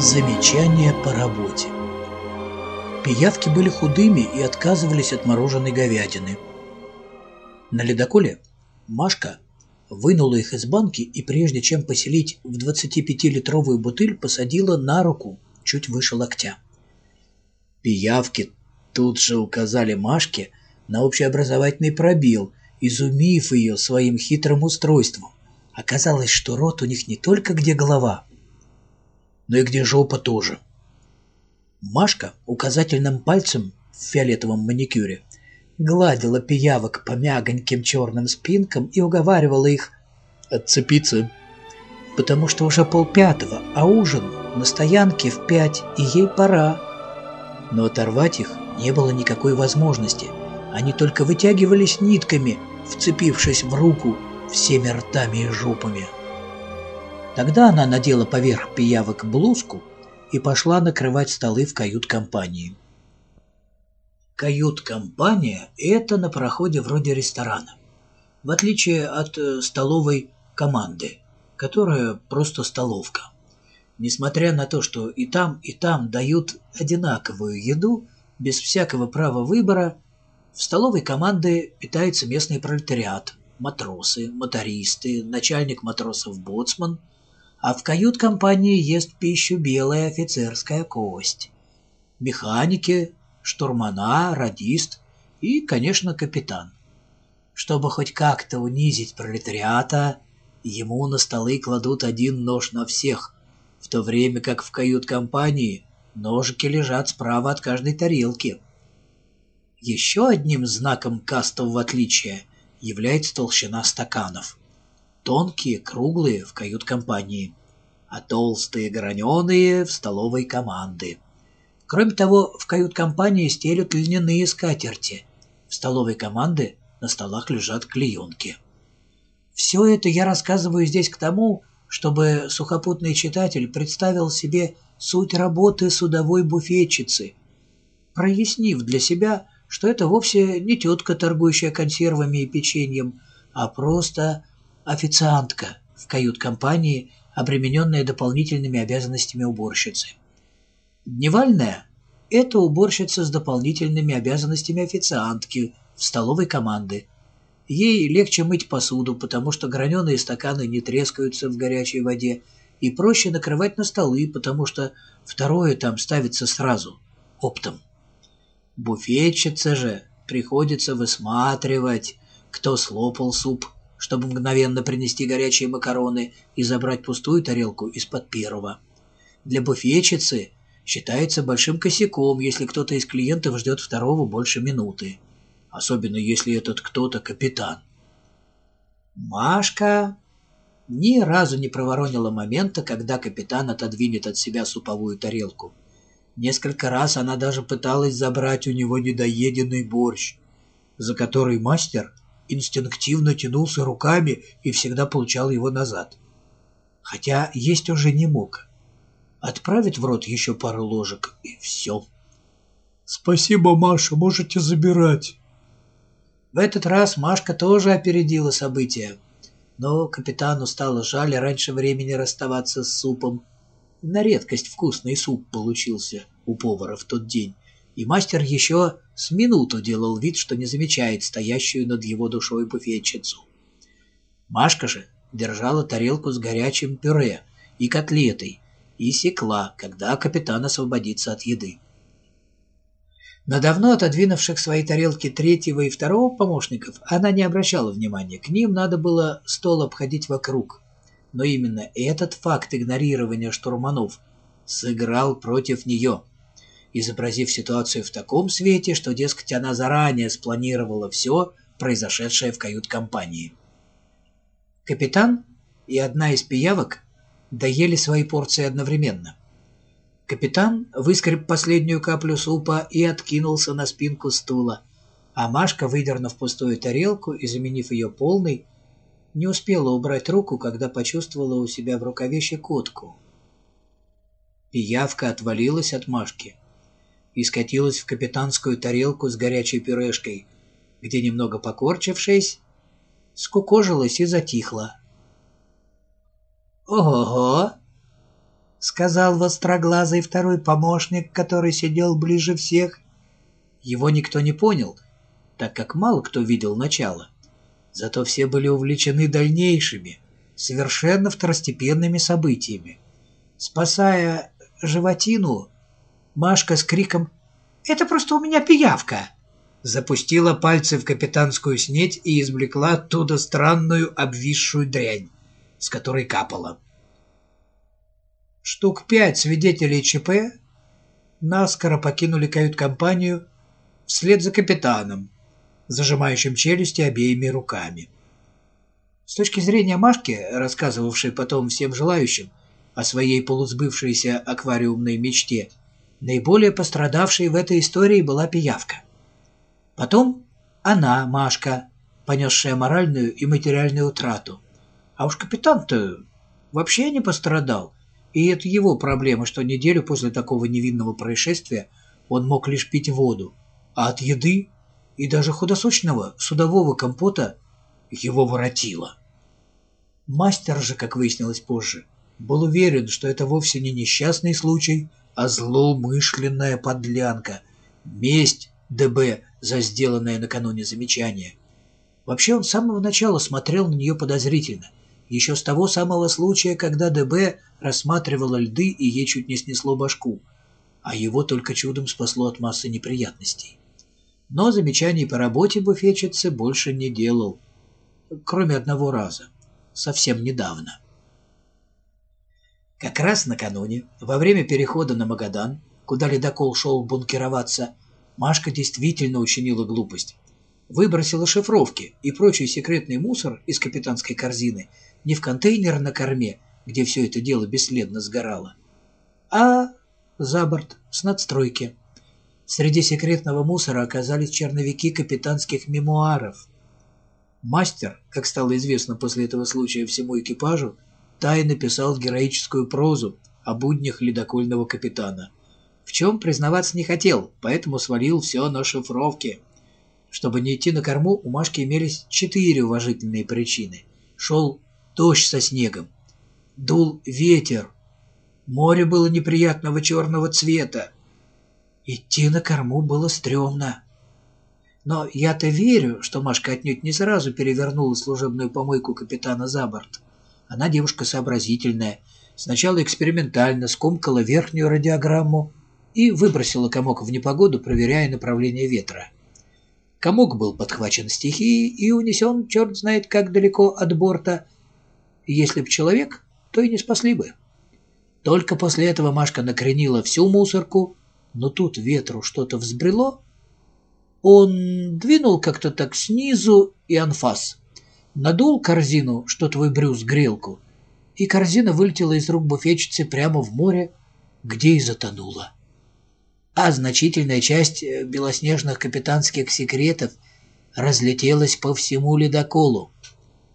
Замечания по работе Пиявки были худыми и отказывались от мороженой говядины. На ледоколе Машка вынула их из банки и прежде чем поселить в 25-литровую бутыль, посадила на руку чуть выше локтя. Пиявки тут же указали Машке на общеобразовательный пробел, изумив ее своим хитрым устройством. Оказалось, что рот у них не только где голова, но и где жопа тоже. Машка указательным пальцем в фиолетовом маникюре гладила пиявок по мягоньким черным спинкам и уговаривала их отцепиться, потому что уже полпятого, а ужин на стоянке в пять, и ей пора. Но оторвать их не было никакой возможности. Они только вытягивались нитками, вцепившись в руку всеми ртами и жопами. Тогда она надела поверх пиявок блузку и пошла накрывать столы в кают-компании. Кают-компания – это на пароходе вроде ресторана. В отличие от э, столовой команды, которая просто столовка. Несмотря на то, что и там, и там дают одинаковую еду, без всякого права выбора, в столовой команды питается местный пролетариат, матросы, мотористы, начальник матросов-боцман, а в кают-компании ест пищу белая офицерская кость. Механики, штурмана, радист и, конечно, капитан. Чтобы хоть как-то унизить пролетариата, ему на столы кладут один нож на всех, в то время как в кают-компании ножики лежат справа от каждой тарелки. Еще одним знаком кастового отличия является толщина стаканов. Тонкие, круглые в кают-компании, а толстые, граненые в столовой команды. Кроме того, в кают-компании стелют льняные скатерти. В столовой команды на столах лежат клеенки. Все это я рассказываю здесь к тому, чтобы сухопутный читатель представил себе суть работы судовой буфетчицы, прояснив для себя, что это вовсе не тетка, торгующая консервами и печеньем, а просто официантка в кают-компании, обремененная дополнительными обязанностями уборщицы. Дневальная – это уборщица с дополнительными обязанностями официантки в столовой команды. Ей легче мыть посуду, потому что граненые стаканы не трескаются в горячей воде, и проще накрывать на столы, потому что второе там ставится сразу, оптом. Буфетчица же приходится высматривать, кто слопал суп, чтобы мгновенно принести горячие макароны и забрать пустую тарелку из-под первого. Для буфетчицы считается большим косяком, если кто-то из клиентов ждет второго больше минуты, особенно если этот кто-то капитан. Машка ни разу не проворонила момента, когда капитан отодвинет от себя суповую тарелку. Несколько раз она даже пыталась забрать у него недоеденный борщ, за который мастер инстинктивно тянулся руками и всегда получал его назад. Хотя есть уже не мог отправить в рот еще пару ложек, и все. «Спасибо, Маша, можете забирать». В этот раз Машка тоже опередила события. Но капитану стало жаль раньше времени расставаться с супом. На редкость вкусный суп получился у повара в тот день, и мастер еще с минуту делал вид, что не замечает стоящую над его душой буфетчицу. Машка же держала тарелку с горячим пюре и котлетой, и секла, когда капитан освободится от еды. На давно отодвинувших свои тарелки третьего и второго помощников она не обращала внимания. К ним надо было стол обходить вокруг. Но именно этот факт игнорирования штурманов сыграл против нее, изобразив ситуацию в таком свете, что, дескать, она заранее спланировала все, произошедшее в кают-компании. Капитан и одна из пиявок доели свои порции одновременно. Капитан выскреб последнюю каплю супа и откинулся на спинку стула, а Машка, выдернув пустую тарелку и заменив ее полной, не успела убрать руку, когда почувствовала у себя в рукаве щекотку. Пиявка отвалилась от Машки и скатилась в капитанскую тарелку с горячей пюрешкой, где, немного покорчившись, скукожилась и затихла. «Ого!» сказал востроглазый второй помощник, который сидел ближе всех. Его никто не понял, так как мало кто видел начало. Зато все были увлечены дальнейшими, совершенно второстепенными событиями. Спасая животину, Машка с криком «Это просто у меня пиявка!» запустила пальцы в капитанскую снеть и извлекла оттуда странную обвисшую дрянь, с которой капала. Штук пять свидетелей ЧП наскоро покинули кают-компанию вслед за капитаном, зажимающим челюсти обеими руками. С точки зрения Машки, рассказывавшей потом всем желающим о своей полусбывшейся аквариумной мечте, наиболее пострадавшей в этой истории была пиявка. Потом она, Машка, понесшая моральную и материальную утрату. А уж капитан-то вообще не пострадал, и это его проблема, что неделю после такого невинного происшествия он мог лишь пить воду, а от еды и даже худосочного судового компота его воротило. Мастер же, как выяснилось позже, был уверен, что это вовсе не несчастный случай, а злоумышленная подлянка, месть ДБ за сделанное накануне замечание. Вообще он с самого начала смотрел на нее подозрительно – еще с того самого случая, когда ДБ рассматривала льды и ей чуть не снесло башку, а его только чудом спасло от массы неприятностей. Но замечаний по работе буфетчицы больше не делал, кроме одного раза, совсем недавно. Как раз накануне, во время перехода на Магадан, куда ледокол шел бункероваться, Машка действительно учинила глупость. Выбросила шифровки и прочий секретный мусор из капитанской корзины – не в контейнер на корме, где все это дело бесследно сгорало, а за борт, с надстройки. Среди секретного мусора оказались черновики капитанских мемуаров. Мастер, как стало известно после этого случая всему экипажу, тайно писал героическую прозу о буднях ледокольного капитана. В чем признаваться не хотел, поэтому свалил все на шифровке. Чтобы не идти на корму, у Машки имелись четыре уважительные причины. Шел дождь со снегом. Дул ветер. Море было неприятного черного цвета. Идти на корму было стрёмно. Но я-то верю, что Машка отнюдь не сразу перевернула служебную помойку капитана за борт. Она девушка сообразительная. Сначала экспериментально скомкала верхнюю радиограмму и выбросила комок в непогоду, проверяя направление ветра. Комок был подхвачен стихией и унесен черт знает как далеко от борта, если б человек, то и не спасли бы. Только после этого Машка накренила всю мусорку, но тут ветру что-то взбрело. Он двинул как-то так снизу и анфас. Надул корзину, что твой брюс, грелку, и корзина вылетела из рук буфетчицы прямо в море, где и затонула. А значительная часть э, белоснежных капитанских секретов разлетелась по всему ледоколу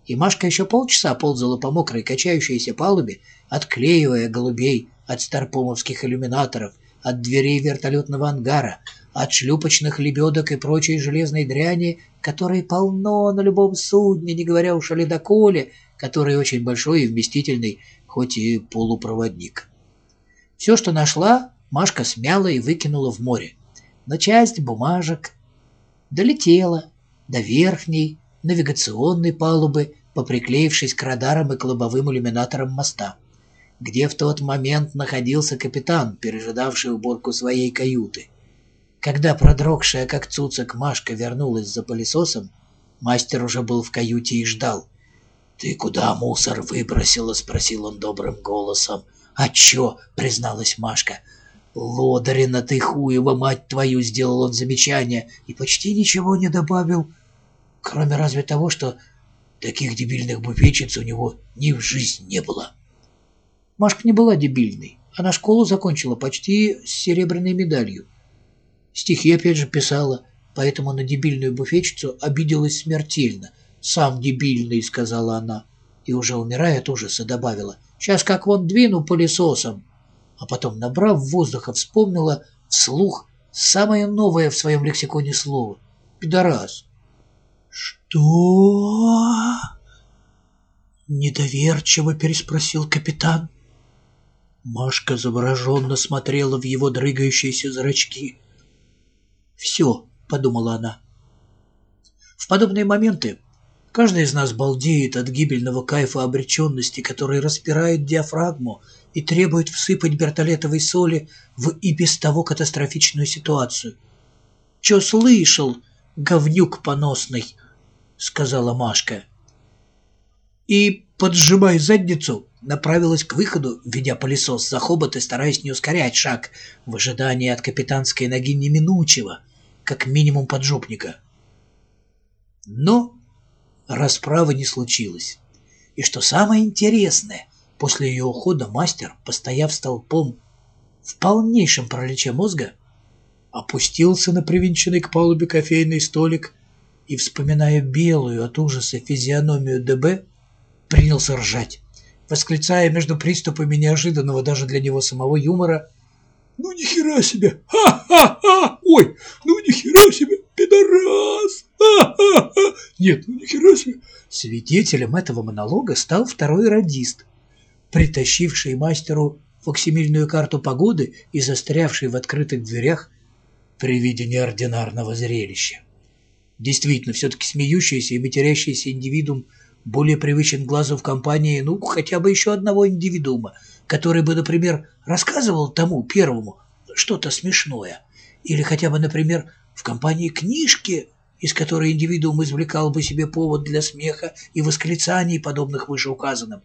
и Машка еще полчаса ползала по мокрой качающейся палубе, отклеивая голубей от старпомовских иллюминаторов, от дверей вертолетного ангара, от шлюпочных лебедок и прочей железной дряни, которой полно на любом судне, не говоря уж о ледоколе, который очень большой и вместительный, хоть и полупроводник. Все, что нашла, Машка смяла и выкинула в море. Но часть бумажек долетела до верхней, навигационной палубы, поприклеившись к радарам и клубовым иллюминаторам моста, где в тот момент находился капитан, пережидавший уборку своей каюты. Когда продрогшая, как цуцик, Машка вернулась за пылесосом, мастер уже был в каюте и ждал. «Ты куда мусор выбросила?» — спросил он добрым голосом. «А чё?» — призналась Машка. «Лодарина ты хуева, мать твою!» — сделал он замечание и почти ничего не добавил кроме разве того, что таких дебильных буфетчиц у него ни в жизнь не было. Машка не была дебильной. Она школу закончила почти с серебряной медалью. Стихи опять же писала, поэтому на дебильную буфетчицу обиделась смертельно. «Сам дебильный», — сказала она. И уже умирая от ужаса добавила. «Сейчас как вон двину пылесосом». А потом, набрав воздуха, вспомнила вслух самое новое в своем лексиконе слово — «пидорас». «Что?» — недоверчиво переспросил капитан. Машка завороженно смотрела в его дрыгающиеся зрачки. «Все», — подумала она. В подобные моменты каждый из нас балдеет от гибельного кайфа обреченности, который распирает диафрагму и требует всыпать бертолетовой соли в и без того катастрофичную ситуацию. «Че слышал, говнюк поносный?» — сказала Машка. И, поджимая задницу, направилась к выходу, ведя пылесос за хобот и стараясь не ускорять шаг в ожидании от капитанской ноги неминучего, как минимум поджопника. Но расправы не случилось. И что самое интересное, после ее ухода мастер, постояв столпом в полнейшем параличе мозга, опустился на привинченный к палубе кофейный столик и, вспоминая белую от ужаса физиономию ДБ, принялся ржать, восклицая между приступами неожиданного даже для него самого юмора «Ну нихера себе! Ха-ха-ха! Ой, ну нихера себе! Пидорас! Ха-ха-ха! Нет, ну нихера себе!» Свидетелем этого монолога стал второй радист, притащивший мастеру фоксимильную карту погоды и застрявший в открытых дверях при виде неординарного зрелища. Действительно, все-таки смеющийся и матерящийся индивидуум более привычен глазу в компании, ну, хотя бы еще одного индивидуума, который бы, например, рассказывал тому первому что-то смешное. Или хотя бы, например, в компании книжки, из которой индивидуум извлекал бы себе повод для смеха и восклицаний, подобных вышеуказанным.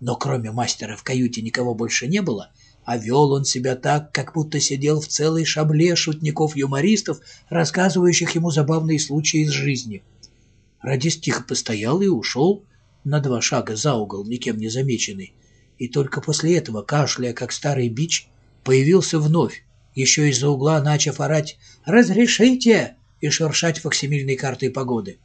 Но кроме мастера в каюте никого больше не было — а вел он себя так, как будто сидел в целой шабле шутников-юмористов, рассказывающих ему забавные случаи из жизни. Радист тихо постоял и ушел на два шага за угол, никем не замеченный, и только после этого, кашляя, как старый бич, появился вновь, еще из-за угла начав орать «Разрешите!» и шуршать факсимильной картой погоды.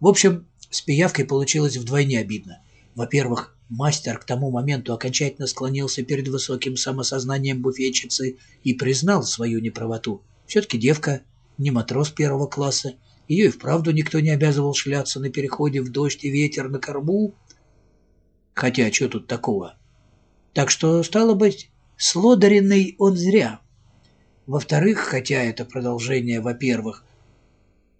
В общем, с пиявкой получилось вдвойне обидно. Во-первых, Мастер к тому моменту окончательно склонился перед высоким самосознанием буфетчицы и признал свою неправоту. Все-таки девка не матрос первого класса, ее и вправду никто не обязывал шляться на переходе в дождь и ветер на корму. Хотя, что тут такого? Так что, стало быть, слодаренный он зря. Во-вторых, хотя это продолжение, во-первых,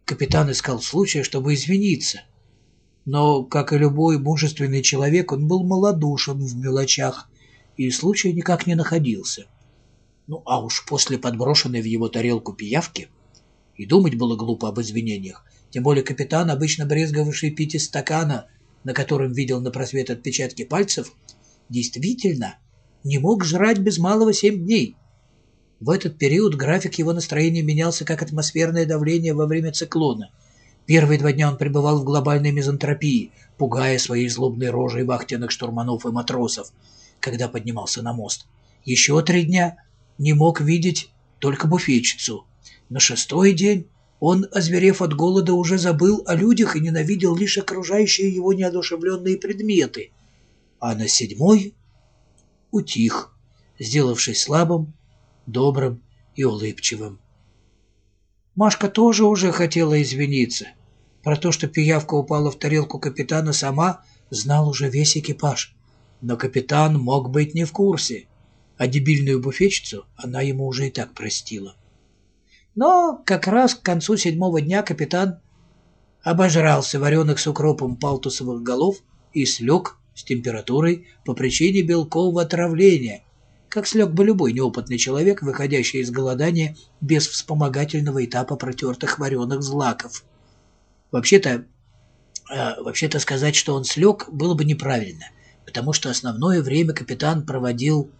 капитан искал случая, чтобы извиниться, но, как и любой мужественный человек, он был малодушен в мелочах и случая никак не находился. Ну, а уж после подброшенной в его тарелку пиявки и думать было глупо об извинениях, тем более капитан, обычно брезговавший пить из стакана, на котором видел на просвет отпечатки пальцев, действительно не мог жрать без малого семь дней. В этот период график его настроения менялся, как атмосферное давление во время циклона — Первые два дня он пребывал в глобальной мизантропии, пугая своей злобной рожей вахтенных штурманов и матросов, когда поднимался на мост. Еще три дня не мог видеть только буфетчицу. На шестой день он, озверев от голода, уже забыл о людях и ненавидел лишь окружающие его неодушевленные предметы. А на седьмой утих, сделавшись слабым, добрым и улыбчивым. Машка тоже уже хотела извиниться — про то, что пиявка упала в тарелку капитана сама, знал уже весь экипаж. Но капитан мог быть не в курсе, а дебильную буфетчицу она ему уже и так простила. Но как раз к концу седьмого дня капитан обожрался вареных с укропом палтусовых голов и слег с температурой по причине белкового отравления, как слег бы любой неопытный человек, выходящий из голодания без вспомогательного этапа протертых вареных злаков. Вообще-то, э, вообще-то сказать, что он слег, было бы неправильно, потому что основное время капитан проводил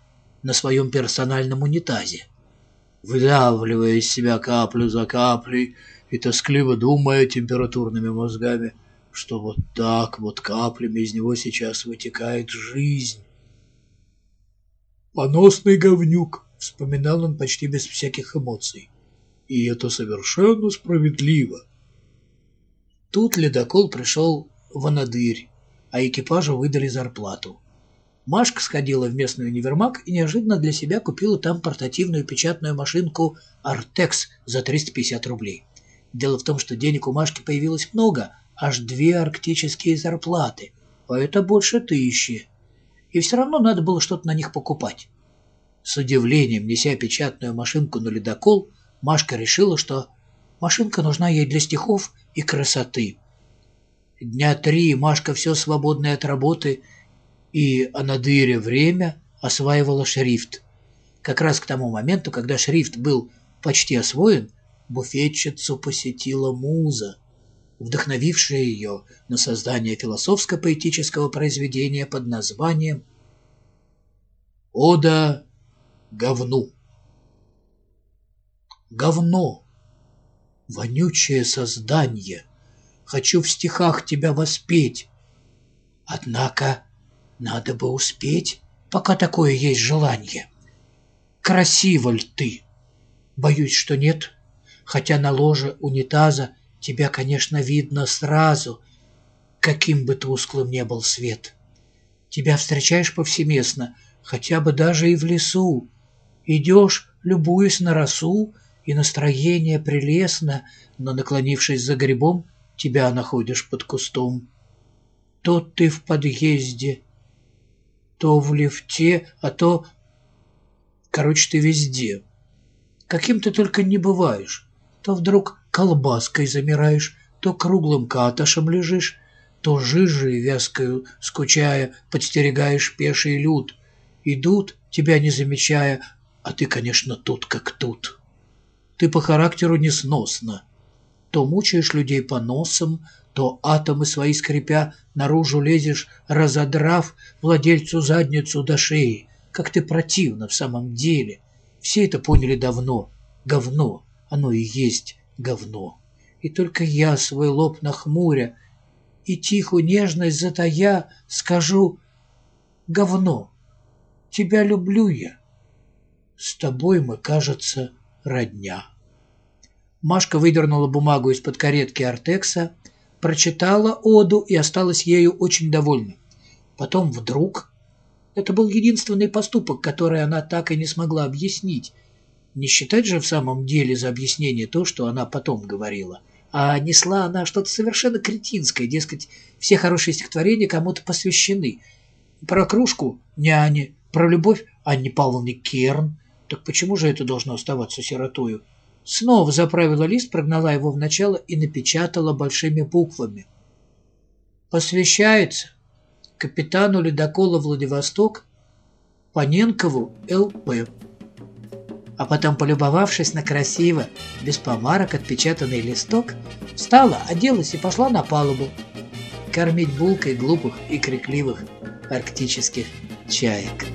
на своем персональном унитазе, выдавливая из себя каплю за каплей и тоскливо думая температурными мозгами, что вот так вот каплями из него сейчас вытекает жизнь. «Поносный говнюк», — вспоминал он почти без всяких эмоций. «И это совершенно справедливо. Тут ледокол пришел в Анадырь, а экипажу выдали зарплату. Машка сходила в местный универмаг и неожиданно для себя купила там портативную печатную машинку «Артекс» за 350 рублей. Дело в том, что денег у Машки появилось много, аж две арктические зарплаты, а это больше тысячи. и все равно надо было что-то на них покупать. С удивлением, неся печатную машинку на ледокол, Машка решила, что машинка нужна ей для стихов и красоты. Дня три Машка все свободное от работы и, а на дыре время, осваивала шрифт. Как раз к тому моменту, когда шрифт был почти освоен, буфетчицу посетила муза, вдохновившая ее на создание философско-поэтического произведения под названием «Ода говну». Говно, вонючее создание, хочу в стихах тебя воспеть. Однако надо бы успеть, пока такое есть желание. Красива ли ты? Боюсь, что нет, хотя на ложе унитаза тебя, конечно, видно сразу, каким бы тусклым ни был свет. Тебя встречаешь повсеместно, хотя бы даже и в лесу. Идешь, любуясь на росу, и настроение прелестно, но, наклонившись за грибом, тебя находишь под кустом. То ты в подъезде, то в лифте, а то... Короче, ты везде. Каким ты только не бываешь. То вдруг колбаской замираешь, то круглым каташем лежишь, то жижей вязкою, скучая, подстерегаешь пеший люд. Идут, тебя не замечая, а ты, конечно, тут как тут. Ты по характеру несносна. То мучаешь людей по носам, то атомы свои скрипя наружу лезешь, разодрав владельцу задницу до шеи. Как ты противно в самом деле. Все это поняли давно. Говно. Оно и есть говно. И только я свой лоб нахмуря и тихую нежность затая скажу «Говно, тебя люблю я, с тобой мы, кажется, родня». Машка выдернула бумагу из-под каретки Артекса, прочитала оду и осталась ею очень довольна. Потом вдруг... Это был единственный поступок, который она так и не смогла объяснить. Не считать же в самом деле за объяснение то, что она потом говорила. А несла она что-то совершенно кретинское, дескать, все хорошие стихотворения кому-то посвящены. Про кружку — няне, про любовь — Анне Павловне Керн. Так почему же это должно оставаться сиротою? Снова заправила лист, прогнала его в начало и напечатала большими буквами. Посвящается капитану ледокола «Владивосток» Паненкову Л.П. А потом, полюбовавшись на красиво, без помарок отпечатанный листок, встала, оделась и пошла на палубу кормить булкой глупых и крикливых арктических чаек.